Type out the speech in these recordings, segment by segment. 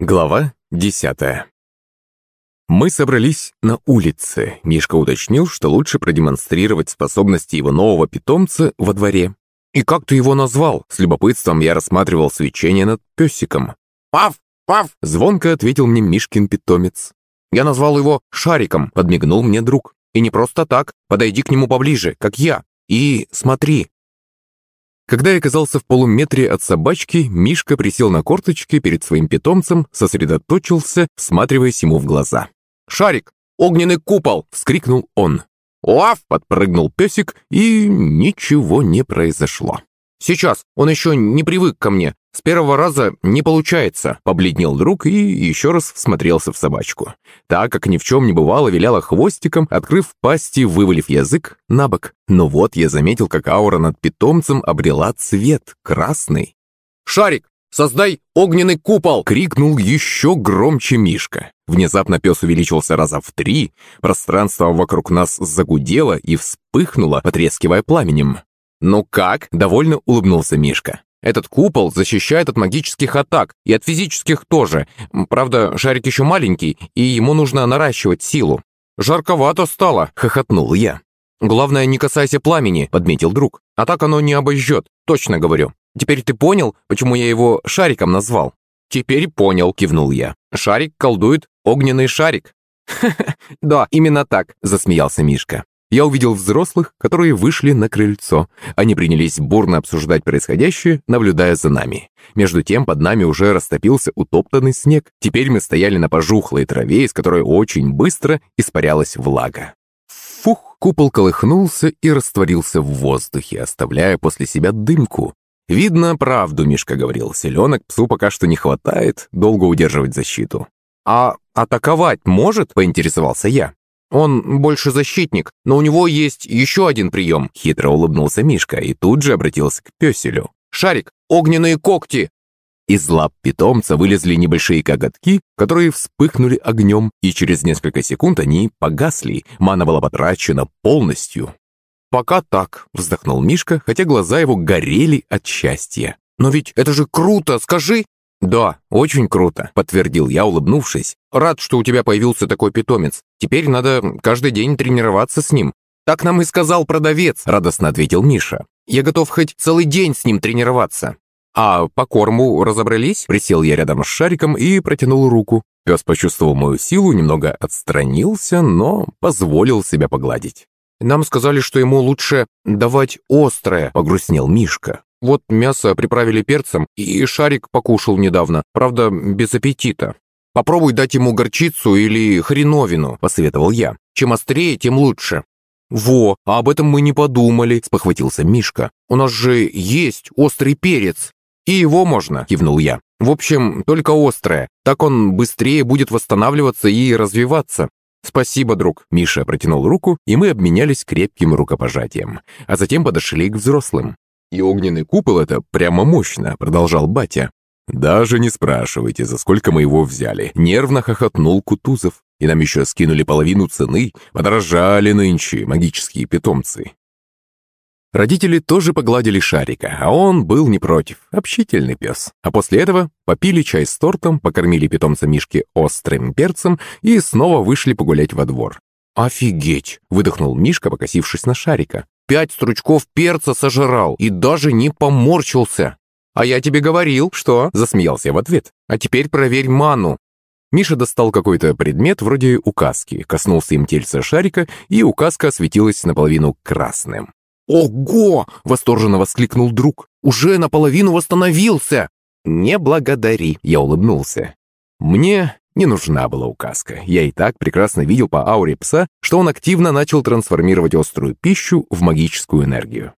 Глава десятая Мы собрались на улице. Мишка уточнил, что лучше продемонстрировать способности его нового питомца во дворе. «И как ты его назвал?» С любопытством я рассматривал свечение над песиком. «Пав! Пав!» Звонко ответил мне Мишкин питомец. «Я назвал его Шариком», — подмигнул мне друг. «И не просто так. Подойди к нему поближе, как я. И смотри». Когда я оказался в полуметре от собачки, Мишка присел на корточки перед своим питомцем, сосредоточился, всматриваясь ему в глаза. «Шарик! Огненный купол!» — вскрикнул он. «Уав!» — подпрыгнул песик, и ничего не произошло. «Сейчас! Он еще не привык ко мне. С первого раза не получается!» Побледнел друг и еще раз всмотрелся в собачку. Так, как ни в чем не бывало, виляла хвостиком, открыв пасти, вывалив язык на бок. Но вот я заметил, как аура над питомцем обрела цвет красный. «Шарик, создай огненный купол!» — крикнул еще громче Мишка. Внезапно пес увеличился раза в три, пространство вокруг нас загудело и вспыхнуло, потрескивая пламенем. «Ну как?» — довольно улыбнулся Мишка. Этот купол защищает от магических атак и от физических тоже. Правда, шарик еще маленький, и ему нужно наращивать силу. «Жарковато стало», — хохотнул я. «Главное, не касайся пламени», — подметил друг. «А так оно не обожжет, точно говорю. Теперь ты понял, почему я его шариком назвал?» «Теперь понял», — кивнул я. «Шарик колдует огненный шарик». «Ха-ха, да, именно так», — засмеялся Мишка я увидел взрослых, которые вышли на крыльцо. Они принялись бурно обсуждать происходящее, наблюдая за нами. Между тем под нами уже растопился утоптанный снег. Теперь мы стояли на пожухлой траве, из которой очень быстро испарялась влага. Фух, купол колыхнулся и растворился в воздухе, оставляя после себя дымку. Видно, правду Мишка говорил, селенок псу пока что не хватает долго удерживать защиту. «А атаковать может?» – поинтересовался я. «Он больше защитник, но у него есть еще один прием», — хитро улыбнулся Мишка и тут же обратился к песелю. «Шарик, огненные когти!» Из лап питомца вылезли небольшие коготки, которые вспыхнули огнем, и через несколько секунд они погасли, мана была потрачена полностью. «Пока так», — вздохнул Мишка, хотя глаза его горели от счастья. «Но ведь это же круто, скажи!» «Да, очень круто», — подтвердил я, улыбнувшись. «Рад, что у тебя появился такой питомец. Теперь надо каждый день тренироваться с ним». «Так нам и сказал продавец», — радостно ответил Миша. «Я готов хоть целый день с ним тренироваться». «А по корму разобрались?» Присел я рядом с шариком и протянул руку. Пес почувствовал мою силу, немного отстранился, но позволил себя погладить. «Нам сказали, что ему лучше давать острое», — погрустнел Мишка. Вот мясо приправили перцем, и шарик покушал недавно, правда, без аппетита. Попробуй дать ему горчицу или хреновину, посоветовал я. Чем острее, тем лучше. «Во, а об этом мы не подумали», – спохватился Мишка. «У нас же есть острый перец». «И его можно», – кивнул я. «В общем, только острое. Так он быстрее будет восстанавливаться и развиваться». «Спасибо, друг», – Миша протянул руку, и мы обменялись крепким рукопожатием. А затем подошли к взрослым. «И огненный купол — это прямо мощно», — продолжал батя. «Даже не спрашивайте, за сколько мы его взяли», — нервно хохотнул Кутузов. «И нам еще скинули половину цены, подорожали нынче магические питомцы». Родители тоже погладили шарика, а он был не против, общительный пес. А после этого попили чай с тортом, покормили питомца Мишки острым перцем и снова вышли погулять во двор. «Офигеть!» – выдохнул Мишка, покосившись на шарика пять стручков перца сожрал и даже не поморщился. «А я тебе говорил, что?» – засмеялся в ответ. «А теперь проверь ману». Миша достал какой-то предмет вроде указки, коснулся им тельца шарика, и указка осветилась наполовину красным. «Ого!» – восторженно воскликнул друг. «Уже наполовину восстановился!» «Не благодари!» – я улыбнулся. Мне не нужна была указка. Я и так прекрасно видел по ауре пса, что он активно начал трансформировать острую пищу в магическую энергию.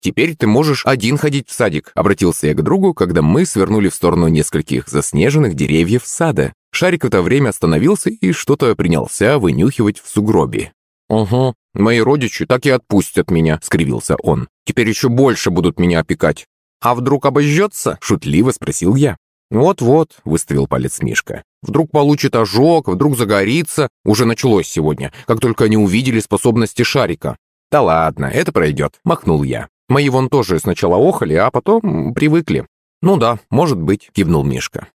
«Теперь ты можешь один ходить в садик», — обратился я к другу, когда мы свернули в сторону нескольких заснеженных деревьев сада. Шарик в это время остановился и что-то принялся вынюхивать в сугробе. «Угу, мои родичи так и отпустят меня», — скривился он. «Теперь еще больше будут меня опекать». «А вдруг обожжется?» — шутливо спросил я. «Вот-вот», — выставил палец Мишка. Вдруг получит ожог, вдруг загорится. Уже началось сегодня, как только они увидели способности шарика. «Да ладно, это пройдет», — махнул я. Мои вон тоже сначала охали, а потом привыкли. «Ну да, может быть», — кивнул Мишка.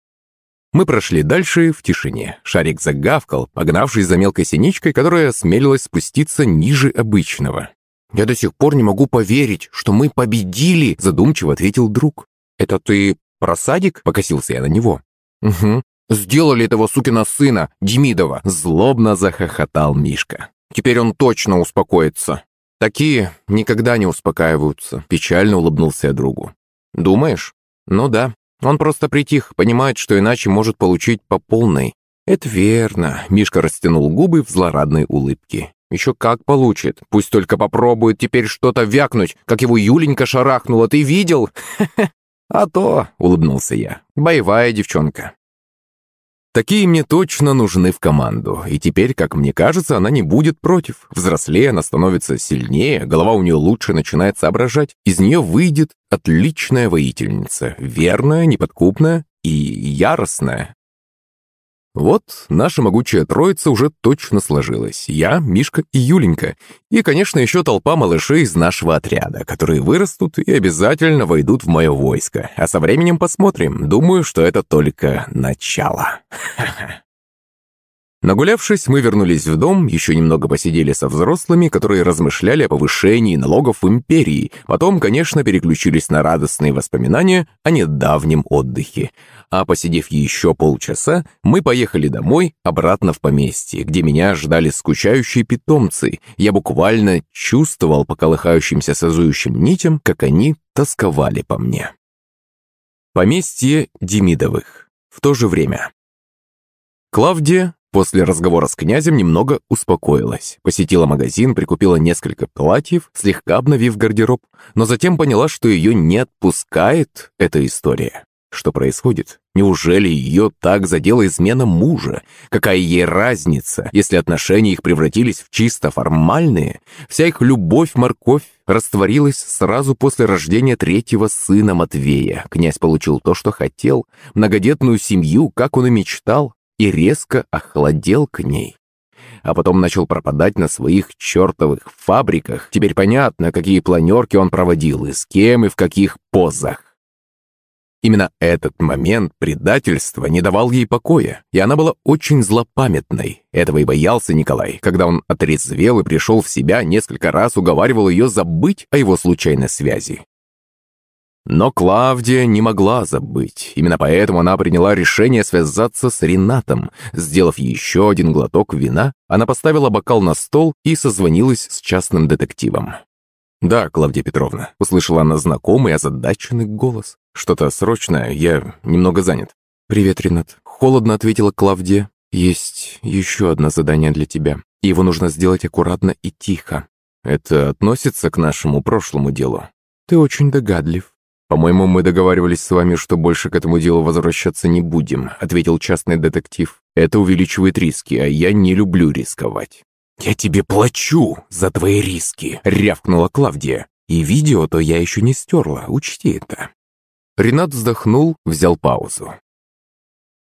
Мы прошли дальше в тишине. Шарик загавкал, погнавшись за мелкой синичкой, которая смелилась спуститься ниже обычного. «Я до сих пор не могу поверить, что мы победили», задумчиво ответил друг. «Это ты про садик?» – покосился я на него. «Угу. Сделали этого сукина сына, Демидова!» – злобно захохотал Мишка. «Теперь он точно успокоится». «Такие никогда не успокаиваются», – печально улыбнулся я другу. «Думаешь?» «Ну да. Он просто притих, понимает, что иначе может получить по полной». «Это верно», – Мишка растянул губы в злорадной улыбке. «Еще как получит. Пусть только попробует теперь что-то вякнуть, как его Юленька шарахнула. Ты видел?» «А то», — улыбнулся я, — «боевая девчонка». Такие мне точно нужны в команду, и теперь, как мне кажется, она не будет против. Взрослее она становится сильнее, голова у нее лучше начинает соображать. Из нее выйдет отличная воительница, верная, неподкупная и яростная. Вот наша могучая троица уже точно сложилась. Я, Мишка и Юленька. И, конечно, еще толпа малышей из нашего отряда, которые вырастут и обязательно войдут в мое войско. А со временем посмотрим. Думаю, что это только начало. Нагулявшись, мы вернулись в дом, еще немного посидели со взрослыми, которые размышляли о повышении налогов в империи. Потом, конечно, переключились на радостные воспоминания о недавнем отдыхе. А посидев еще полчаса, мы поехали домой, обратно в поместье, где меня ждали скучающие питомцы. Я буквально чувствовал по колыхающимся созующим нитям, как они тосковали по мне. Поместье Демидовых. В то же время. Клавдия После разговора с князем немного успокоилась. Посетила магазин, прикупила несколько платьев, слегка обновив гардероб, но затем поняла, что ее не отпускает эта история. Что происходит? Неужели ее так задела измена мужа? Какая ей разница, если отношения их превратились в чисто формальные? Вся их любовь-морковь растворилась сразу после рождения третьего сына Матвея. Князь получил то, что хотел, многодетную семью, как он и мечтал, и резко охладел к ней. А потом начал пропадать на своих чертовых фабриках. Теперь понятно, какие планерки он проводил, и с кем, и в каких позах. Именно этот момент предательства не давал ей покоя, и она была очень злопамятной. Этого и боялся Николай. Когда он отрезвел и пришел в себя, несколько раз уговаривал ее забыть о его случайной связи. Но Клавдия не могла забыть. Именно поэтому она приняла решение связаться с Ренатом. Сделав еще один глоток вина, она поставила бокал на стол и созвонилась с частным детективом. «Да, Клавдия Петровна», — услышала она знакомый озадаченный голос. «Что-то срочное, я немного занят». «Привет, Ренат», — холодно ответила Клавдия. «Есть еще одно задание для тебя. Его нужно сделать аккуратно и тихо. Это относится к нашему прошлому делу. Ты очень догадлив. «По-моему, мы договаривались с вами, что больше к этому делу возвращаться не будем», ответил частный детектив. «Это увеличивает риски, а я не люблю рисковать». «Я тебе плачу за твои риски», — рявкнула Клавдия. «И видео-то я еще не стерла, учти это». Ренат вздохнул, взял паузу.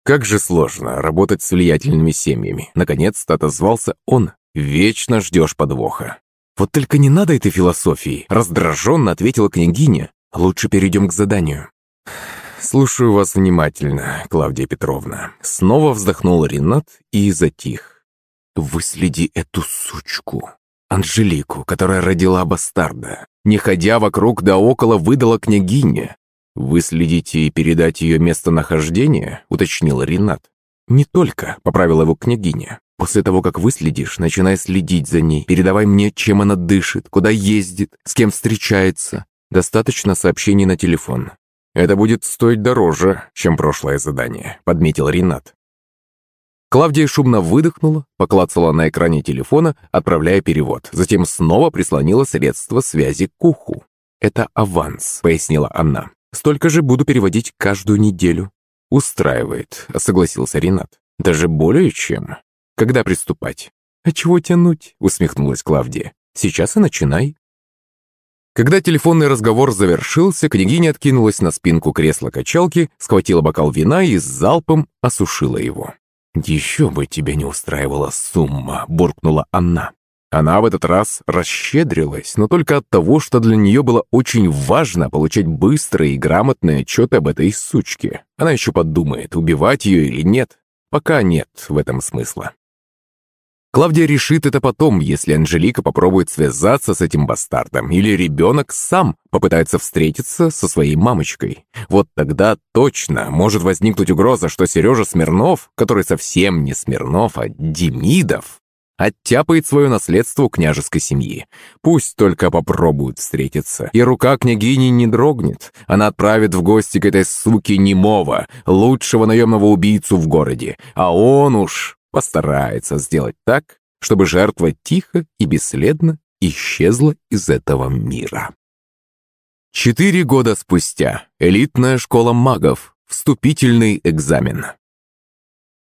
«Как же сложно работать с влиятельными семьями», — наконец-то отозвался он. «Вечно ждешь подвоха». «Вот только не надо этой философии», — раздраженно ответила княгиня. Лучше перейдем к заданию. Слушаю вас внимательно, Клавдия Петровна. Снова вздохнул Ренат и затих. Выследи эту сучку. Анжелику, которая родила бастарда. Не ходя вокруг да около, выдала княгиня. «Выследите и передать ее местонахождение?» — уточнил Ренат. «Не только», — поправила его княгиня. «После того, как выследишь, начинай следить за ней. Передавай мне, чем она дышит, куда ездит, с кем встречается. Достаточно сообщений на телефон. Это будет стоить дороже, чем прошлое задание», — подметил Ренат. Клавдия шумно выдохнула, поклацала на экране телефона, отправляя перевод. Затем снова прислонила средство связи к уху. «Это аванс», — пояснила она. «Столько же буду переводить каждую неделю». «Устраивает», — согласился Ренат. «Даже более чем. Когда приступать?» «А чего тянуть?» — усмехнулась Клавдия. «Сейчас и начинай». Когда телефонный разговор завершился, княгиня откинулась на спинку кресла-качалки, схватила бокал вина и с залпом осушила его. «Еще бы тебя не устраивала сумма», — буркнула она. Она в этот раз расщедрилась, но только от того, что для нее было очень важно получать быстрые и грамотные отчеты об этой сучке. Она еще подумает, убивать ее или нет. Пока нет в этом смысла. Клавдия решит это потом, если Анжелика попробует связаться с этим бастардом, или ребенок сам попытается встретиться со своей мамочкой. Вот тогда точно может возникнуть угроза, что Сережа Смирнов, который совсем не Смирнов, а Демидов, оттяпает свое наследство княжеской семьи. Пусть только попробуют встретиться. И рука княгини не дрогнет. Она отправит в гости к этой суке немого, лучшего наемного убийцу в городе. А он уж постарается сделать так, чтобы жертва тихо и бесследно исчезла из этого мира. Четыре года спустя. Элитная школа магов. Вступительный экзамен.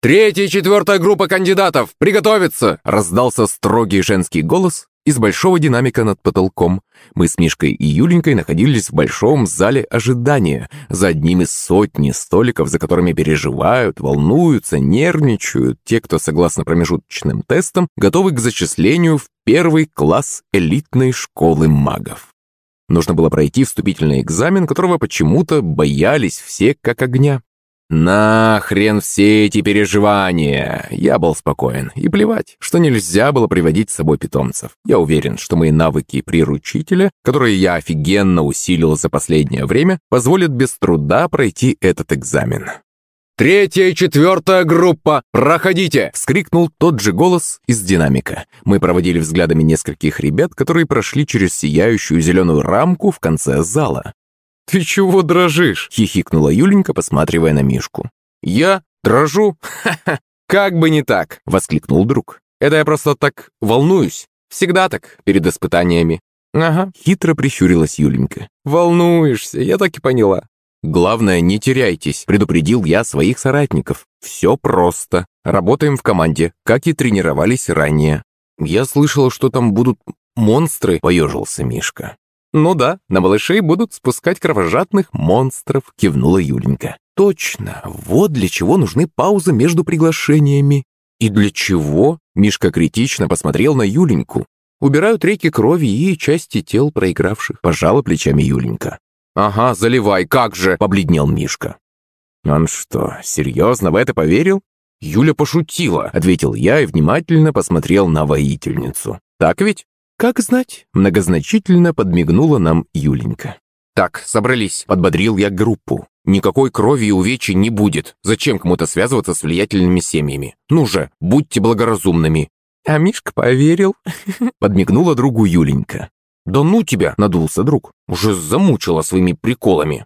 «Третья и четвертая группа кандидатов! Приготовиться!» Раздался строгий женский голос из большого динамика над потолком. Мы с Мишкой и Юленькой находились в большом зале ожидания, за одним из сотни столиков, за которыми переживают, волнуются, нервничают те, кто, согласно промежуточным тестам, готовы к зачислению в первый класс элитной школы магов. Нужно было пройти вступительный экзамен, которого почему-то боялись все как огня. «Нахрен все эти переживания!» Я был спокоен. И плевать, что нельзя было приводить с собой питомцев. Я уверен, что мои навыки приручителя, которые я офигенно усилил за последнее время, позволят без труда пройти этот экзамен. «Третья и четвертая группа! Проходите!» — вскрикнул тот же голос из динамика. Мы проводили взглядами нескольких ребят, которые прошли через сияющую зеленую рамку в конце зала. «Ты чего дрожишь?» — хихикнула Юленька, посматривая на Мишку. «Я? Дрожу? Ха-ха! Как бы не так!» — воскликнул друг. «Это я просто так волнуюсь. Всегда так, перед испытаниями». «Ага», — хитро прищурилась Юленька. «Волнуешься, я так и поняла». «Главное, не теряйтесь», — предупредил я своих соратников. «Все просто. Работаем в команде, как и тренировались ранее». «Я слышала, что там будут монстры», — поежился Мишка. «Ну да, на малышей будут спускать кровожадных монстров», — кивнула Юленька. «Точно, вот для чего нужны паузы между приглашениями». «И для чего?» — Мишка критично посмотрел на Юленьку. «Убирают реки крови и части тел проигравших», — пожала плечами Юленька. «Ага, заливай, как же!» — побледнел Мишка. «Он что, серьезно в это поверил?» «Юля пошутила», — ответил я и внимательно посмотрел на воительницу. «Так ведь?» «Как знать?» – многозначительно подмигнула нам Юленька. «Так, собрались», – подбодрил я группу. «Никакой крови и увечий не будет. Зачем кому-то связываться с влиятельными семьями? Ну же, будьте благоразумными». «А Мишка поверил», – подмигнула другу Юленька. «Да ну тебя!» – надулся друг. «Уже замучила своими приколами».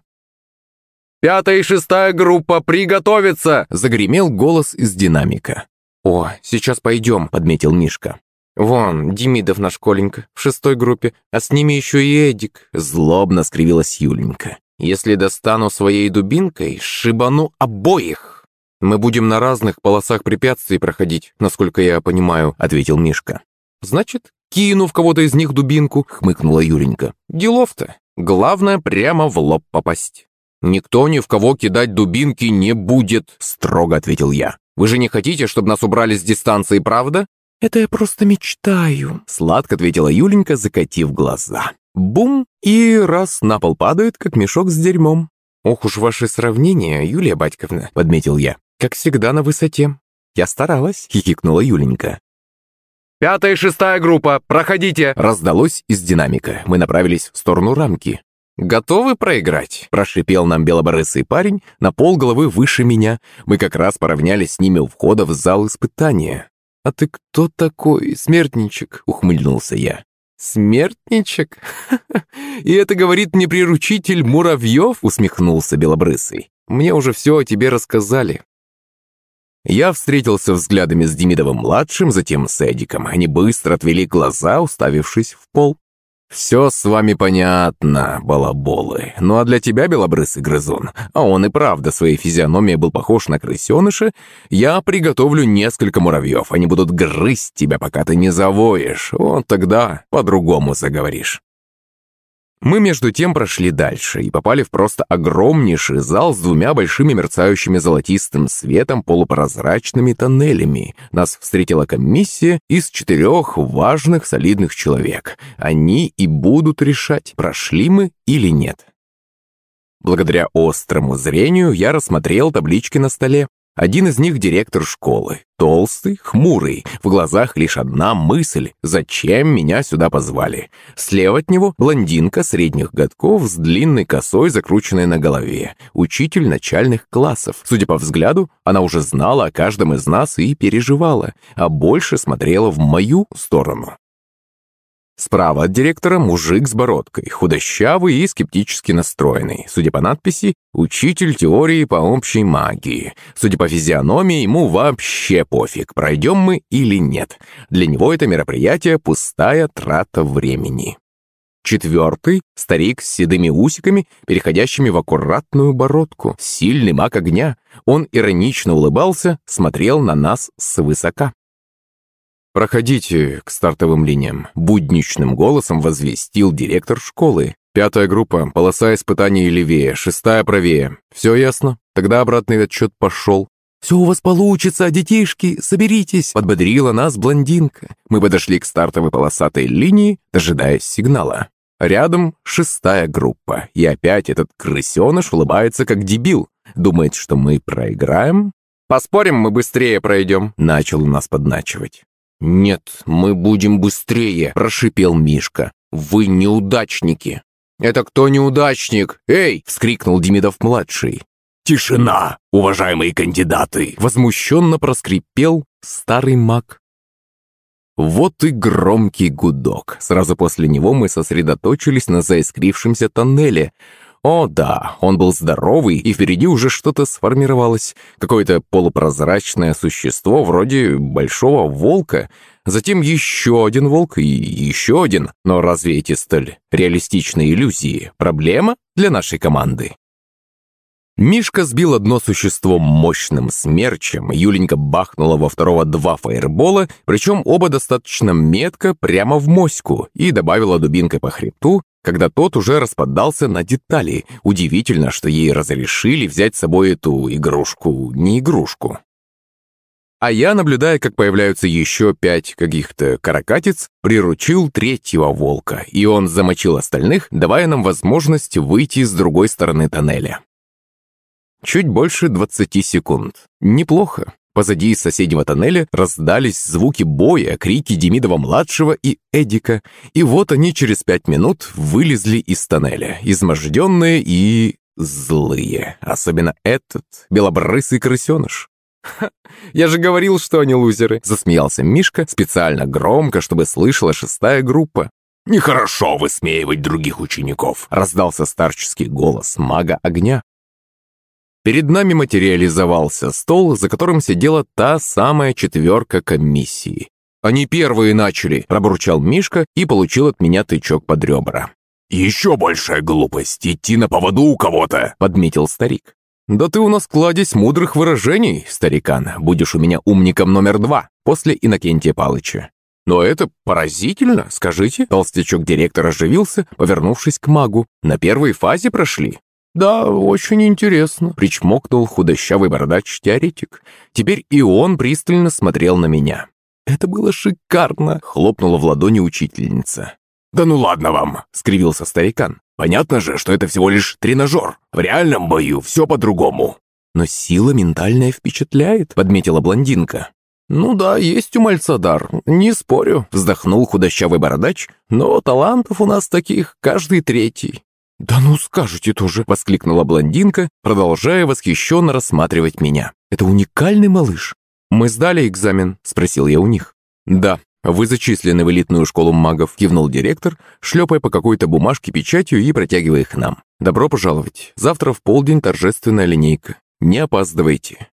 «Пятая и шестая группа, приготовиться!» – загремел голос из динамика. «О, сейчас пойдем», – подметил Мишка. «Вон, Демидов наш Коленька, в шестой группе, а с ними еще и Эдик», — злобно скривилась Юленька. «Если достану своей дубинкой, шибану обоих». «Мы будем на разных полосах препятствий проходить, насколько я понимаю», — ответил Мишка. «Значит, кину в кого-то из них дубинку», — хмыкнула Юленька. «Делов-то. Главное, прямо в лоб попасть». «Никто ни в кого кидать дубинки не будет», — строго ответил я. «Вы же не хотите, чтобы нас убрали с дистанции, правда?» «Это я просто мечтаю», — сладко ответила Юленька, закатив глаза. Бум! И раз на пол падает, как мешок с дерьмом. «Ох уж ваши сравнения, Юлия Батьковна», — подметил я. «Как всегда на высоте». «Я старалась», — хихикнула Юленька. «Пятая и шестая группа, проходите!» Раздалось из динамика. Мы направились в сторону рамки. «Готовы проиграть?» – прошипел нам белоборысый парень на пол головы выше меня. Мы как раз поравнялись с ними у входа в зал испытания. «А ты кто такой, смертничек?» — ухмыльнулся я. «Смертничек? И это говорит мне приручитель муравьев?» — усмехнулся Белобрысый. «Мне уже все о тебе рассказали». Я встретился взглядами с Демидовым-младшим, затем с Эдиком. Они быстро отвели глаза, уставившись в пол. «Все с вами понятно, балаболы. Ну а для тебя, белобрысый грызун, а он и правда своей физиономией был похож на крысеныша, я приготовлю несколько муравьев. Они будут грызть тебя, пока ты не завоешь. Вот тогда по-другому заговоришь». Мы между тем прошли дальше и попали в просто огромнейший зал с двумя большими мерцающими золотистым светом полупрозрачными тоннелями. Нас встретила комиссия из четырех важных солидных человек. Они и будут решать, прошли мы или нет. Благодаря острому зрению я рассмотрел таблички на столе. Один из них директор школы. Толстый, хмурый, в глазах лишь одна мысль «Зачем меня сюда позвали?». Слева от него блондинка средних годков с длинной косой, закрученной на голове. Учитель начальных классов. Судя по взгляду, она уже знала о каждом из нас и переживала, а больше смотрела в мою сторону. Справа от директора мужик с бородкой, худощавый и скептически настроенный. Судя по надписи, учитель теории по общей магии. Судя по физиономии, ему вообще пофиг, пройдем мы или нет. Для него это мероприятие пустая трата времени. Четвертый – старик с седыми усиками, переходящими в аккуратную бородку, сильный маг огня. Он иронично улыбался, смотрел на нас свысока. «Проходите к стартовым линиям», — будничным голосом возвестил директор школы. «Пятая группа, полоса испытаний левее, шестая правее. Все ясно? Тогда обратный отчет пошел». «Все у вас получится, детишки, соберитесь!» Подбодрила нас блондинка. Мы подошли к стартовой полосатой линии, дожидаясь сигнала. Рядом шестая группа, и опять этот крысеныш улыбается как дебил. Думает, что мы проиграем? «Поспорим, мы быстрее пройдем», — начал нас подначивать. «Нет, мы будем быстрее», – прошипел Мишка. «Вы неудачники». «Это кто неудачник? Эй!» – вскрикнул Демидов-младший. «Тишина, уважаемые кандидаты!» – возмущенно проскрипел старый маг. Вот и громкий гудок. Сразу после него мы сосредоточились на заискрившемся тоннеле – о да, он был здоровый, и впереди уже что-то сформировалось. Какое-то полупрозрачное существо вроде большого волка. Затем еще один волк и еще один. Но разве эти столь реалистичные иллюзии проблема для нашей команды? Мишка сбил одно существо мощным смерчем, Юленька бахнула во второго два фаербола, причем оба достаточно метко прямо в моську, и добавила дубинкой по хребту, когда тот уже распадался на детали. Удивительно, что ей разрешили взять с собой эту игрушку, не игрушку. А я, наблюдая, как появляются еще пять каких-то каракатиц, приручил третьего волка, и он замочил остальных, давая нам возможность выйти с другой стороны тоннеля. Чуть больше 20 секунд. Неплохо. Позади из соседнего тоннеля раздались звуки боя, крики Демидова-младшего и Эдика. И вот они через пять минут вылезли из тоннеля, изможденные и злые. Особенно этот белобрысый крысеныш. «Ха, я же говорил, что они лузеры!» Засмеялся Мишка специально громко, чтобы слышала шестая группа. «Нехорошо высмеивать других учеников!» Раздался старческий голос мага огня. Перед нами материализовался стол, за которым сидела та самая четверка комиссии. «Они первые начали», – пробурчал Мишка и получил от меня тычок под ребра. «Еще большая глупость идти на поводу у кого-то», – подметил старик. «Да ты у нас кладезь мудрых выражений, старикан. Будешь у меня умником номер два, после Иннокентия Палыча». «Но это поразительно, скажите?» Толстячок директор оживился, повернувшись к магу. «На первой фазе прошли?» «Да, очень интересно», — причмокнул худощавый бородач-теоретик. Теперь и он пристально смотрел на меня. «Это было шикарно!» — хлопнула в ладони учительница. «Да ну ладно вам!» — скривился старикан. «Понятно же, что это всего лишь тренажер. В реальном бою все по-другому». «Но сила ментальная впечатляет», — подметила блондинка. «Ну да, есть у мальца дар, не спорю», — вздохнул худощавый бородач, «но талантов у нас таких каждый третий. «Да ну скажете тоже!» – воскликнула блондинка, продолжая восхищенно рассматривать меня. «Это уникальный малыш!» «Мы сдали экзамен?» – спросил я у них. «Да, вы зачислены в элитную школу магов», – кивнул директор, шлепая по какой-то бумажке печатью и протягивая их нам. «Добро пожаловать. Завтра в полдень торжественная линейка. Не опаздывайте».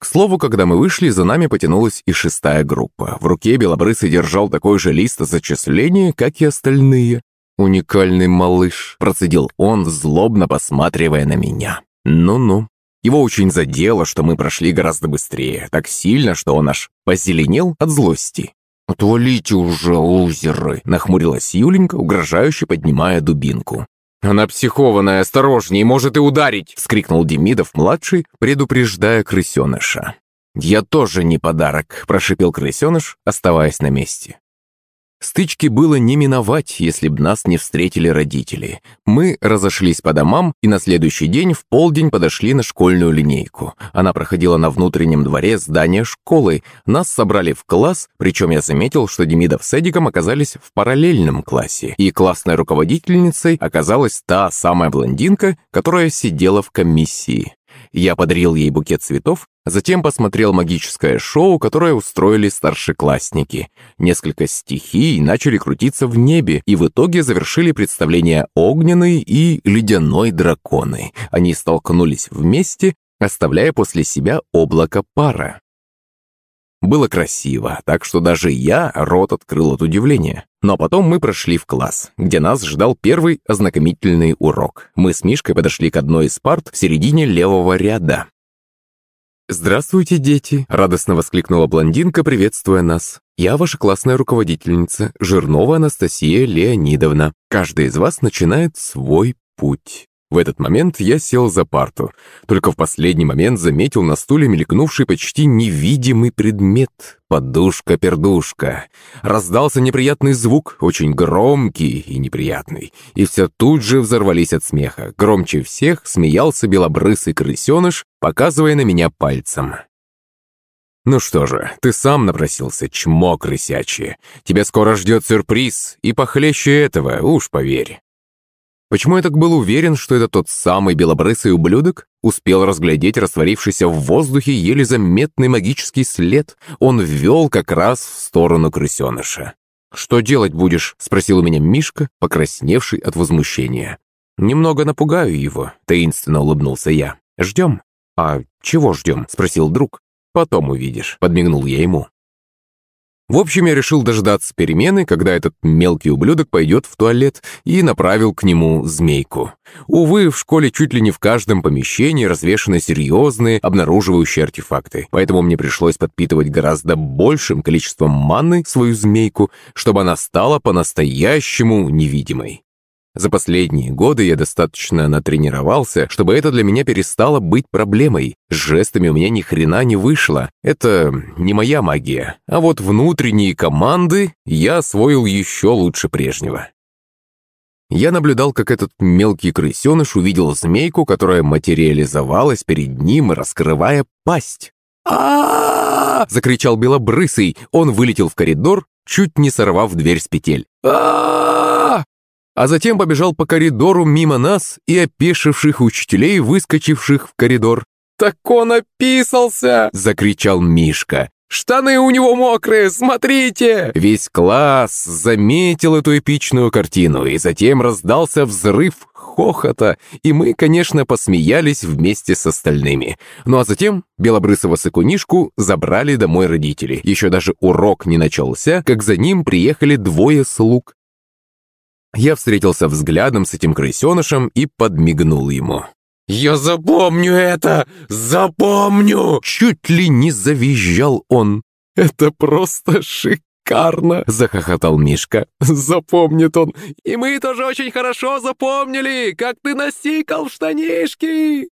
К слову, когда мы вышли, за нами потянулась и шестая группа. В руке Белобрысый держал такой же лист зачисления, как и остальные. «Уникальный малыш», – процедил он, злобно посматривая на меня. «Ну-ну». Его очень задело, что мы прошли гораздо быстрее, так сильно, что он аж позеленел от злости. «Отвалите уже, лузеры!» – нахмурилась Юленька, угрожающе поднимая дубинку. «Она психованная, осторожней, может и ударить!» – вскрикнул Демидов-младший, предупреждая крысеныша. «Я тоже не подарок», – прошипел крысеныш, оставаясь на месте. Стычки было не миновать, если б нас не встретили родители. Мы разошлись по домам и на следующий день в полдень подошли на школьную линейку. Она проходила на внутреннем дворе здания школы. Нас собрали в класс, причем я заметил, что Демидов с Эдиком оказались в параллельном классе. И классной руководительницей оказалась та самая блондинка, которая сидела в комиссии. Я подарил ей букет цветов, затем посмотрел магическое шоу, которое устроили старшеклассники. Несколько стихий начали крутиться в небе, и в итоге завершили представление огненный и ледяной драконы. Они столкнулись вместе, оставляя после себя облако пара. Было красиво, так что даже я рот открыл от удивления. Но потом мы прошли в класс, где нас ждал первый ознакомительный урок. Мы с Мишкой подошли к одной из парт в середине левого ряда. «Здравствуйте, дети!» – радостно воскликнула блондинка, приветствуя нас. «Я ваша классная руководительница, Жирнова Анастасия Леонидовна. Каждый из вас начинает свой путь». В этот момент я сел за парту. Только в последний момент заметил на стуле мелькнувший почти невидимый предмет. Подушка-пердушка. Раздался неприятный звук, очень громкий и неприятный. И все тут же взорвались от смеха. Громче всех смеялся белобрысый крысеныш, показывая на меня пальцем. «Ну что же, ты сам напросился, чмо крысячье. Тебя скоро ждет сюрприз, и похлеще этого, уж поверь». Почему я так был уверен, что это тот самый белобрысый ублюдок? Успел разглядеть растворившийся в воздухе еле заметный магический след. Он ввел как раз в сторону крысеныша. «Что делать будешь?» – спросил у меня Мишка, покрасневший от возмущения. «Немного напугаю его», – таинственно улыбнулся я. «Ждем?» «А чего ждем?» – спросил друг. «Потом увидишь», – подмигнул я ему. В общем, я решил дождаться перемены, когда этот мелкий ублюдок пойдет в туалет, и направил к нему змейку. Увы, в школе чуть ли не в каждом помещении развешаны серьезные обнаруживающие артефакты, поэтому мне пришлось подпитывать гораздо большим количеством маны свою змейку, чтобы она стала по-настоящему невидимой. За последние годы я достаточно натренировался, чтобы это для меня перестало быть проблемой. С жестами у меня ни хрена не вышло. Это не моя магия. А вот внутренние команды я освоил еще лучше прежнего. Я наблюдал, как этот мелкий крысеныш увидел змейку, которая материализовалась перед ним, раскрывая пасть. а закричал Белобрысый. Он вылетел в коридор, чуть не сорвав дверь с петель. а а затем побежал по коридору мимо нас и опешивших учителей, выскочивших в коридор. «Так он описался!» – закричал Мишка. «Штаны у него мокрые, смотрите!» Весь класс заметил эту эпичную картину, и затем раздался взрыв хохота, и мы, конечно, посмеялись вместе с остальными. Ну а затем белобрысого сыкунишку забрали домой родители. Еще даже урок не начался, как за ним приехали двое слуг. Я встретился взглядом с этим крысенышем и подмигнул ему. «Я запомню это! Запомню!» Чуть ли не завизжал он. «Это просто шикарно!» – захохотал Мишка. «Запомнит он! И мы тоже очень хорошо запомнили, как ты насикал штанишки!»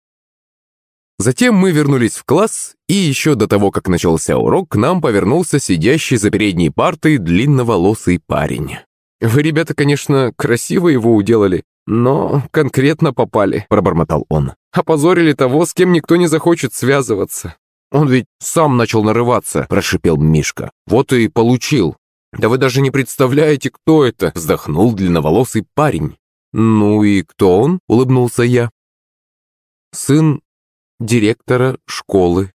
Затем мы вернулись в класс, и еще до того, как начался урок, к нам повернулся сидящий за передней партой длинноволосый парень. «Вы, ребята, конечно, красиво его уделали, но конкретно попали», – пробормотал он. «Опозорили того, с кем никто не захочет связываться». «Он ведь сам начал нарываться», – прошипел Мишка. «Вот и получил». «Да вы даже не представляете, кто это!» – вздохнул длинноволосый парень. «Ну и кто он?» – улыбнулся я. «Сын директора школы»,